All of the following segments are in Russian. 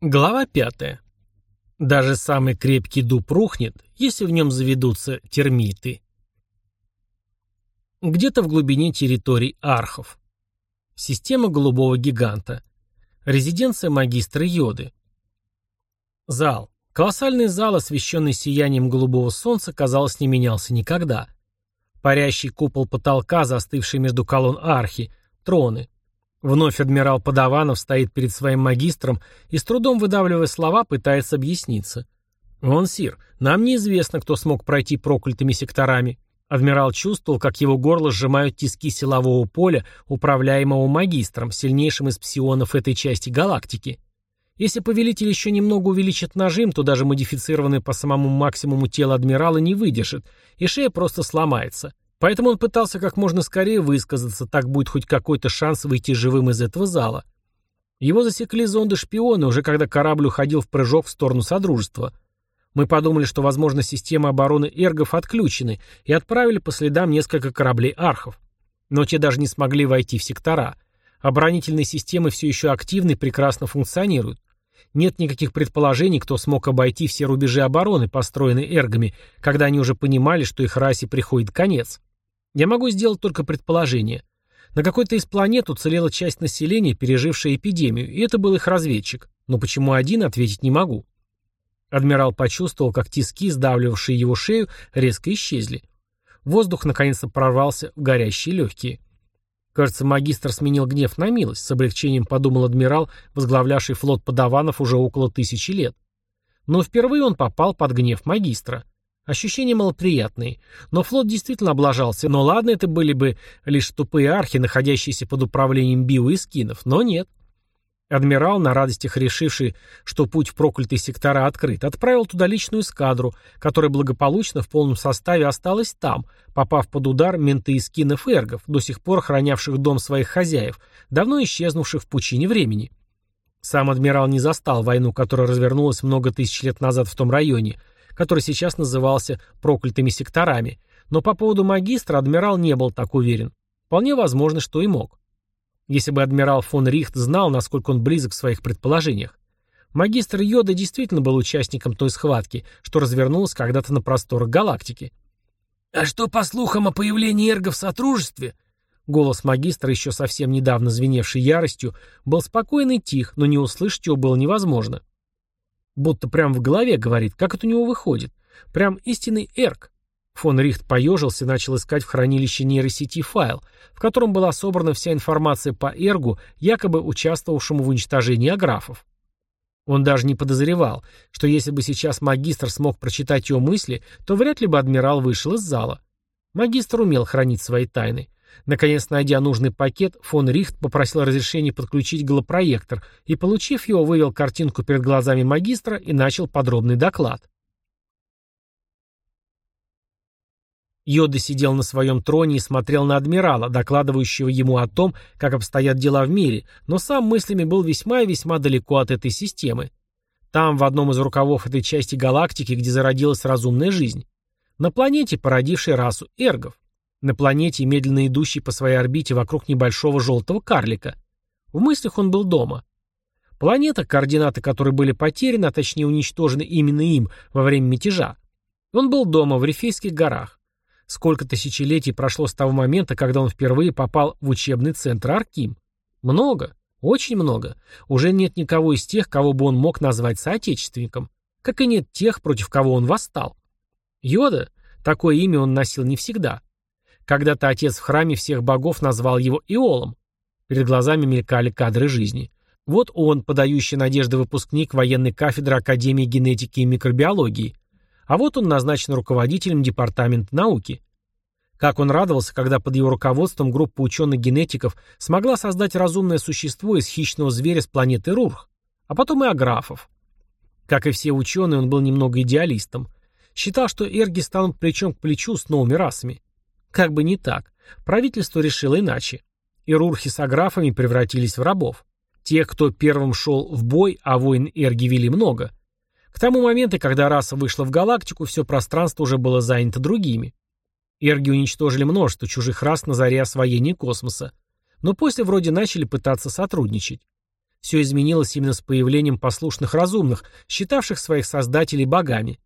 Глава пятая. Даже самый крепкий дуб рухнет, если в нем заведутся термиты. Где-то в глубине территорий архов. Система голубого гиганта. Резиденция магистра Йоды. Зал. Колоссальный зал, освещенный сиянием голубого солнца, казалось, не менялся никогда. Парящий купол потолка, застывший между колонн архи, троны. Вновь адмирал Подаванов стоит перед своим магистром и с трудом выдавливая слова пытается объясниться. «Вон, Сир, нам неизвестно, кто смог пройти проклятыми секторами». Адмирал чувствовал, как его горло сжимают тиски силового поля, управляемого магистром, сильнейшим из псионов этой части галактики. Если повелитель еще немного увеличит нажим, то даже модифицированный по самому максимуму тело адмирала не выдержит, и шея просто сломается. Поэтому он пытался как можно скорее высказаться, так будет хоть какой-то шанс выйти живым из этого зала. Его засекли зонды-шпионы, уже когда корабль уходил в прыжок в сторону Содружества. Мы подумали, что, возможно, системы обороны эргов отключены, и отправили по следам несколько кораблей архов. Но те даже не смогли войти в сектора. Оборонительные системы все еще активны и прекрасно функционируют. Нет никаких предположений, кто смог обойти все рубежи обороны, построенные эргами, когда они уже понимали, что их расе приходит конец. Я могу сделать только предположение. На какой-то из планет уцелела часть населения, пережившая эпидемию, и это был их разведчик. Но почему один, ответить не могу. Адмирал почувствовал, как тиски, сдавливавшие его шею, резко исчезли. Воздух наконец-то прорвался в горящие легкие. Кажется, магистр сменил гнев на милость, с облегчением подумал адмирал, возглавлявший флот подаванов уже около тысячи лет. Но впервые он попал под гнев магистра. Ощущения малоприятные. Но флот действительно облажался. Но ладно, это были бы лишь тупые архи, находящиеся под управлением био и скинов. Но нет. Адмирал, на радостях решивший, что путь в проклятые сектора открыт, отправил туда личную эскадру, которая благополучно в полном составе осталась там, попав под удар менты и скинов эргов, до сих пор охранявших дом своих хозяев, давно исчезнувших в пучине времени. Сам адмирал не застал войну, которая развернулась много тысяч лет назад в том районе, который сейчас назывался проклятыми секторами, но по поводу магистра адмирал не был так уверен. Вполне возможно, что и мог. Если бы адмирал фон Рихт знал, насколько он близок в своих предположениях. Магистр Йода действительно был участником той схватки, что развернулась когда-то на просторах галактики. «А что по слухам о появлении эрго в Сотрудничестве?» Голос магистра, еще совсем недавно звеневший яростью, был спокойный и тих, но не услышать его было невозможно. Будто прям в голове говорит, как это у него выходит. Прям истинный эрк. Фон Рихт поежился и начал искать в хранилище нейросети файл, в котором была собрана вся информация по эргу, якобы участвовавшему в уничтожении аграфов. Он даже не подозревал, что если бы сейчас магистр смог прочитать его мысли, то вряд ли бы адмирал вышел из зала. Магистр умел хранить свои тайны. Наконец, найдя нужный пакет, фон Рихт попросил разрешения подключить голопроектор и, получив его, вывел картинку перед глазами магистра и начал подробный доклад. Йода сидел на своем троне и смотрел на адмирала, докладывающего ему о том, как обстоят дела в мире, но сам мыслями был весьма и весьма далеко от этой системы. Там, в одном из рукавов этой части галактики, где зародилась разумная жизнь. На планете, породившей расу эргов. На планете, медленно идущей по своей орбите вокруг небольшого желтого карлика. В мыслях он был дома. Планета, координаты которой были потеряны, а точнее уничтожены именно им во время мятежа. Он был дома, в Рифейских горах. Сколько тысячелетий прошло с того момента, когда он впервые попал в учебный центр Арким? Много. Очень много. Уже нет никого из тех, кого бы он мог назвать соотечественником. Как и нет тех, против кого он восстал. Йода, такое имя он носил не всегда. Когда-то отец в храме всех богов назвал его Иолом. Перед глазами мелькали кадры жизни. Вот он, подающий надежды выпускник военной кафедры Академии генетики и микробиологии. А вот он назначен руководителем департамента науки. Как он радовался, когда под его руководством группа ученых-генетиков смогла создать разумное существо из хищного зверя с планеты Рурх, а потом и аграфов. Как и все ученые, он был немного идеалистом. Считал, что эрги станут плечом к плечу с новыми расами. Как бы не так. Правительство решило иначе. Ирурхи с аграфами превратились в рабов. Тех, кто первым шел в бой, а войн Эрги вели много. К тому моменту, когда раса вышла в галактику, все пространство уже было занято другими. Эрги уничтожили множество чужих рас на заре освоения космоса. Но после вроде начали пытаться сотрудничать. Все изменилось именно с появлением послушных разумных, считавших своих создателей богами.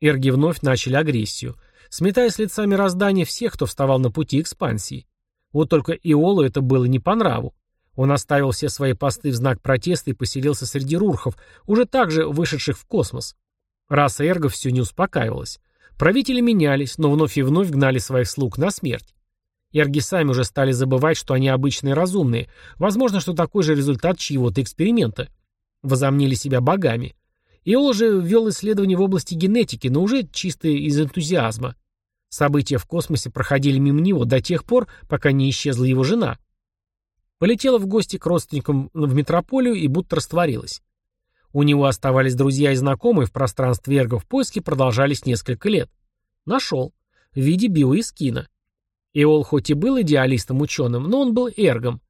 Эрги вновь начали агрессию, сметая с лица мироздания всех, кто вставал на пути экспансии. Вот только Иолу это было не по нраву. Он оставил все свои посты в знак протеста и поселился среди рурхов, уже также вышедших в космос. Раса эргов все не успокаивалась. Правители менялись, но вновь и вновь гнали своих слуг на смерть. Эрги сами уже стали забывать, что они обычные разумные. Возможно, что такой же результат чьего-то эксперимента. Возомнили себя богами. Иол же ввел исследования в области генетики, но уже чисто из энтузиазма. События в космосе проходили мимо него до тех пор, пока не исчезла его жена. Полетела в гости к родственникам в метрополию и будто растворилась. У него оставались друзья и знакомые в пространстве эргов, поиски продолжались несколько лет. Нашел. В виде биоискина. Иол хоть и был идеалистом-ученым, но он был эргом.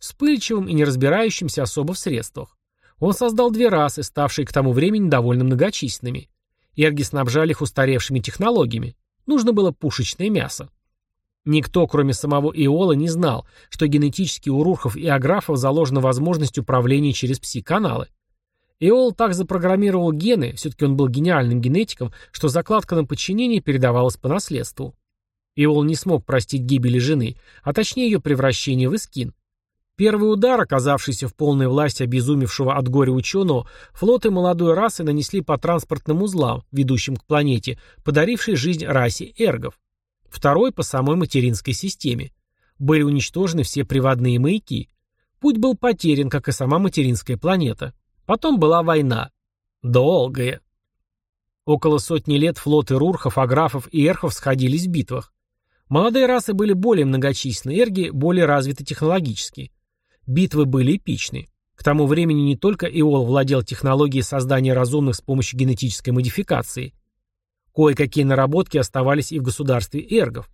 Вспыльчивым и не разбирающимся особо в средствах. Он создал две расы, ставшие к тому времени довольно многочисленными. Эрги снабжали их устаревшими технологиями. Нужно было пушечное мясо. Никто, кроме самого Иола, не знал, что генетически у рурхов и аграфов заложена возможность управления через пси-каналы. Иол так запрограммировал гены, все-таки он был гениальным генетиком, что закладка на подчинение передавалась по наследству. Иол не смог простить гибели жены, а точнее ее превращение в эскин. Первый удар, оказавшийся в полной власти обезумевшего от горя ученого, флоты молодой расы нанесли по транспортным узлам, ведущим к планете, подарившей жизнь расе эргов второй по самой материнской системе. Были уничтожены все приводные маяки. Путь был потерян, как и сама материнская планета. Потом была война. Долгая. Около сотни лет флоты рурхов, аграфов и эрхов сходились в битвах. Молодые расы были более многочисленны, эрги более развиты технологически. Битвы были эпичны. К тому времени не только Иол владел технологией создания разумных с помощью генетической модификации – Кое-какие наработки оставались и в государстве эргов.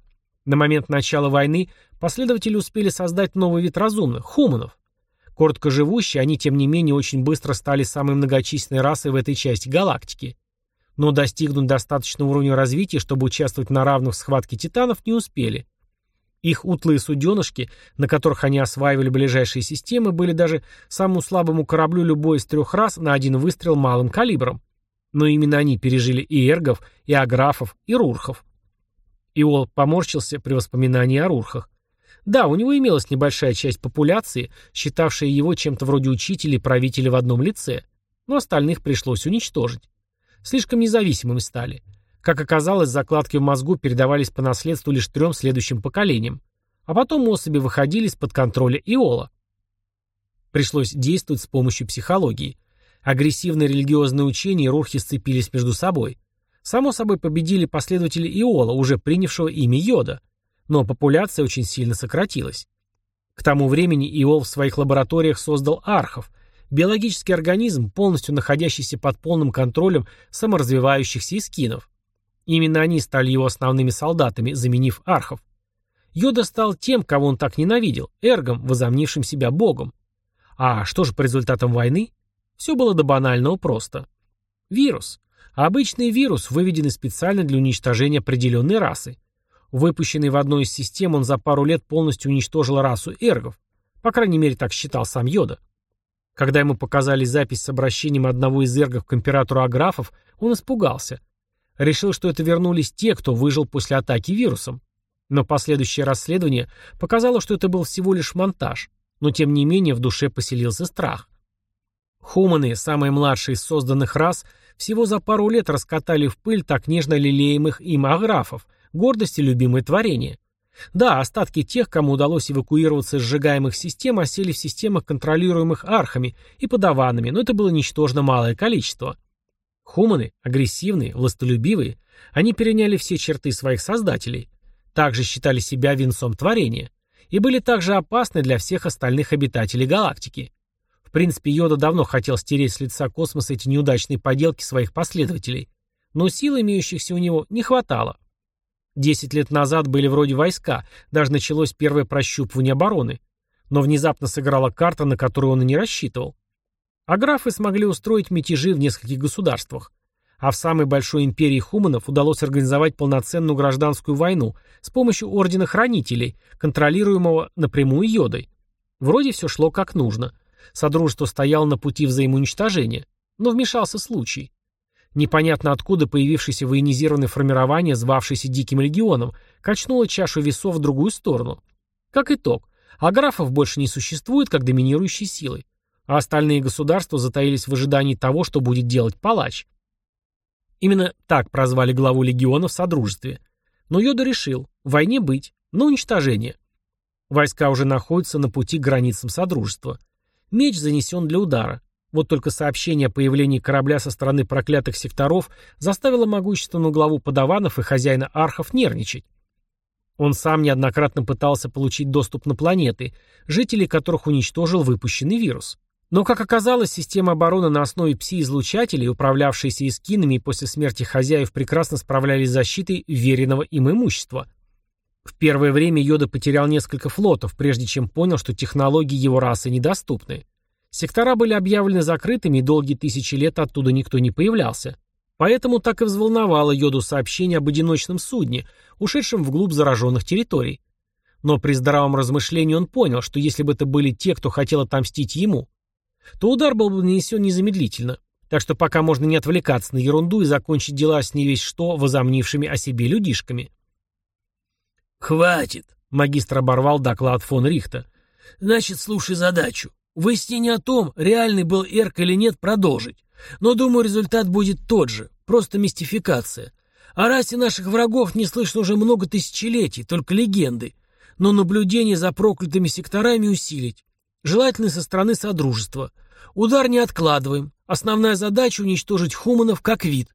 На момент начала войны последователи успели создать новый вид разумных – хуманов. Коротко живущие, они, тем не менее, очень быстро стали самой многочисленной расой в этой части галактики. Но достигнуть достаточного уровня развития, чтобы участвовать на равных в схватке титанов, не успели. Их утлые суденышки, на которых они осваивали ближайшие системы, были даже самому слабому кораблю любой из трех рас на один выстрел малым калибром. Но именно они пережили и эргов, и аграфов, и рурхов. Иол поморщился при воспоминании о рурхах. Да, у него имелась небольшая часть популяции, считавшая его чем-то вроде учителя и правителя в одном лице, но остальных пришлось уничтожить. Слишком независимыми стали. Как оказалось, закладки в мозгу передавались по наследству лишь трем следующим поколениям, а потом особи выходили из-под контроля Иола. Пришлось действовать с помощью психологии – Агрессивные религиозные учения и рурхи сцепились между собой. Само собой победили последователи Иола, уже принявшего имя Йода. Но популяция очень сильно сократилась. К тому времени Иол в своих лабораториях создал архов, биологический организм, полностью находящийся под полным контролем саморазвивающихся искинов. Именно они стали его основными солдатами, заменив архов. Йода стал тем, кого он так ненавидел, эргом, возомнившим себя богом. А что же по результатам войны? Все было до банального просто. Вирус. Обычный вирус, выведенный специально для уничтожения определенной расы. Выпущенный в одной из систем, он за пару лет полностью уничтожил расу эргов. По крайней мере, так считал сам Йода. Когда ему показали запись с обращением одного из эргов к императору Аграфов, он испугался. Решил, что это вернулись те, кто выжил после атаки вирусом. Но последующее расследование показало, что это был всего лишь монтаж. Но тем не менее в душе поселился страх. Хуманы, самые младшие из созданных рас, всего за пару лет раскатали в пыль так нежно лелеемых им аграфов, гордость и любимое творение. Да, остатки тех, кому удалось эвакуироваться из сжигаемых систем, осели в системах, контролируемых архами и подаванами, но это было ничтожно малое количество. Хуманы, агрессивные, властолюбивые, они переняли все черты своих создателей, также считали себя венцом творения и были также опасны для всех остальных обитателей галактики. В принципе, Йода давно хотел стереть с лица космоса эти неудачные поделки своих последователей, но сил, имеющихся у него, не хватало. Десять лет назад были вроде войска, даже началось первое прощупывание обороны, но внезапно сыграла карта, на которую он и не рассчитывал. А графы смогли устроить мятежи в нескольких государствах. А в самой большой империи хуманов удалось организовать полноценную гражданскую войну с помощью Ордена Хранителей, контролируемого напрямую Йодой. Вроде все шло как нужно – Содружество стояло на пути взаимоуничтожения, но вмешался случай. Непонятно откуда появившееся военизированное формирование, звавшееся Диким Легионом, качнуло чашу весов в другую сторону. Как итог, аграфов больше не существует как доминирующей силы, а остальные государства затаились в ожидании того, что будет делать палач. Именно так прозвали главу легиона в Содружестве. Но Йода решил, войне быть, на уничтожение. Войска уже находятся на пути к границам Содружества. Меч занесен для удара. Вот только сообщение о появлении корабля со стороны проклятых секторов заставило могущественную главу подаванов и хозяина архов нервничать. Он сам неоднократно пытался получить доступ на планеты, жителей которых уничтожил выпущенный вирус. Но, как оказалось, система обороны на основе пси-излучателей, управлявшиеся эскинами и после смерти хозяев прекрасно справлялись с защитой веренного им имущества. В первое время Йода потерял несколько флотов, прежде чем понял, что технологии его расы недоступны. Сектора были объявлены закрытыми, и долгие тысячи лет оттуда никто не появлялся. Поэтому так и взволновало Йоду сообщение об одиночном судне, ушедшем вглубь зараженных территорий. Но при здравом размышлении он понял, что если бы это были те, кто хотел отомстить ему, то удар был бы нанесен незамедлительно. Так что пока можно не отвлекаться на ерунду и закончить дела с не весь что возомнившими о себе людишками. «Хватит!» — магистр оборвал доклад фон Рихта. «Значит, слушай задачу. Выяснение о том, реальный был Эрк или нет, продолжить. Но, думаю, результат будет тот же. Просто мистификация. О расе наших врагов не слышно уже много тысячелетий, только легенды. Но наблюдение за проклятыми секторами усилить. Желательно со стороны Содружества. Удар не откладываем. Основная задача — уничтожить хуманов как вид.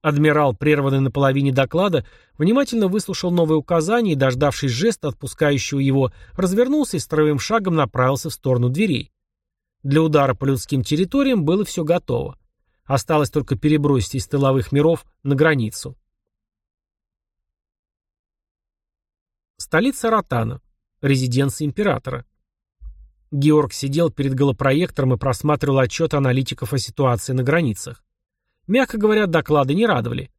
Адмирал, прерванный на половине доклада, внимательно выслушал новые указания и, дождавшись жеста, отпускающего его, развернулся и строевым шагом направился в сторону дверей. Для удара по людским территориям было все готово. Осталось только перебросить из тыловых миров на границу. Столица Ротана. Резиденция императора. Георг сидел перед голопроектором и просматривал отчет аналитиков о ситуации на границах. Мягко говоря, доклады не радовали.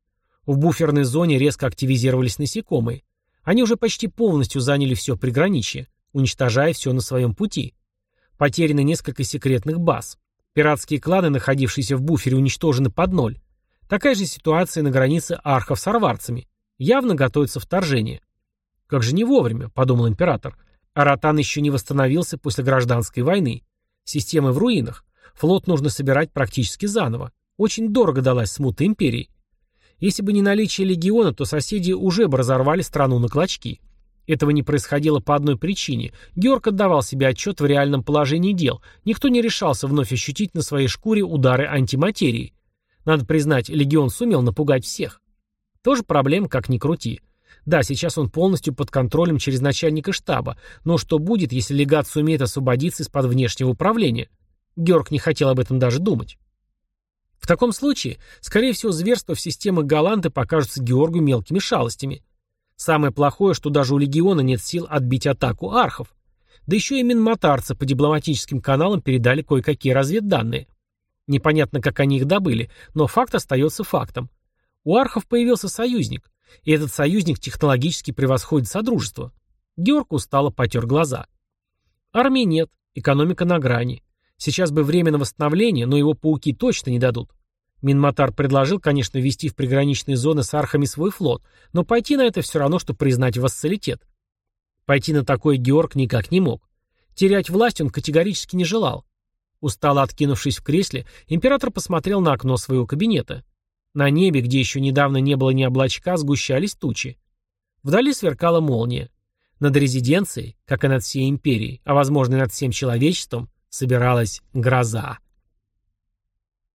В буферной зоне резко активизировались насекомые. Они уже почти полностью заняли все приграничье, уничтожая все на своем пути. Потеряны несколько секретных баз. Пиратские кланы, находившиеся в буфере, уничтожены под ноль. Такая же ситуация на границе архов с арварцами. Явно готовится вторжение. «Как же не вовремя», — подумал император. Аратан еще не восстановился после гражданской войны. Системы в руинах. Флот нужно собирать практически заново. Очень дорого далась смута империи. Если бы не наличие легиона, то соседи уже бы разорвали страну на клочки. Этого не происходило по одной причине. Георг отдавал себе отчет в реальном положении дел. Никто не решался вновь ощутить на своей шкуре удары антиматерии. Надо признать, легион сумел напугать всех. Тоже проблема, как ни крути. Да, сейчас он полностью под контролем через начальника штаба, но что будет, если легат сумеет освободиться из-под внешнего управления? Георг не хотел об этом даже думать. В таком случае, скорее всего, зверства в системах Галанты покажутся Георгу мелкими шалостями. Самое плохое, что даже у Легиона нет сил отбить атаку архов. Да еще и минматарцы по дипломатическим каналам передали кое-какие разведданные. Непонятно, как они их добыли, но факт остается фактом. У архов появился союзник, и этот союзник технологически превосходит Содружество. Георг устало потер глаза. Армии нет, экономика на грани. Сейчас бы время на восстановление, но его пауки точно не дадут. Минматар предложил, конечно, ввести в приграничные зоны с архами свой флот, но пойти на это все равно, что признать вассалитет. Пойти на такое Георг никак не мог. Терять власть он категорически не желал. Устало откинувшись в кресле, император посмотрел на окно своего кабинета. На небе, где еще недавно не было ни облачка, сгущались тучи. Вдали сверкала молния. Над резиденцией, как и над всей империей, а возможно и над всем человечеством, собиралась гроза.